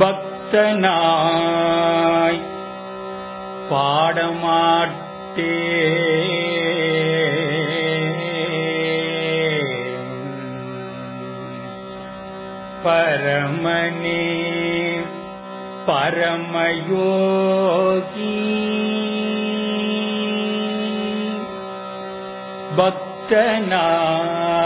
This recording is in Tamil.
பக்தனாய் பாடமாட்டே பரமனே பரமயோகி. பக்தனாய்.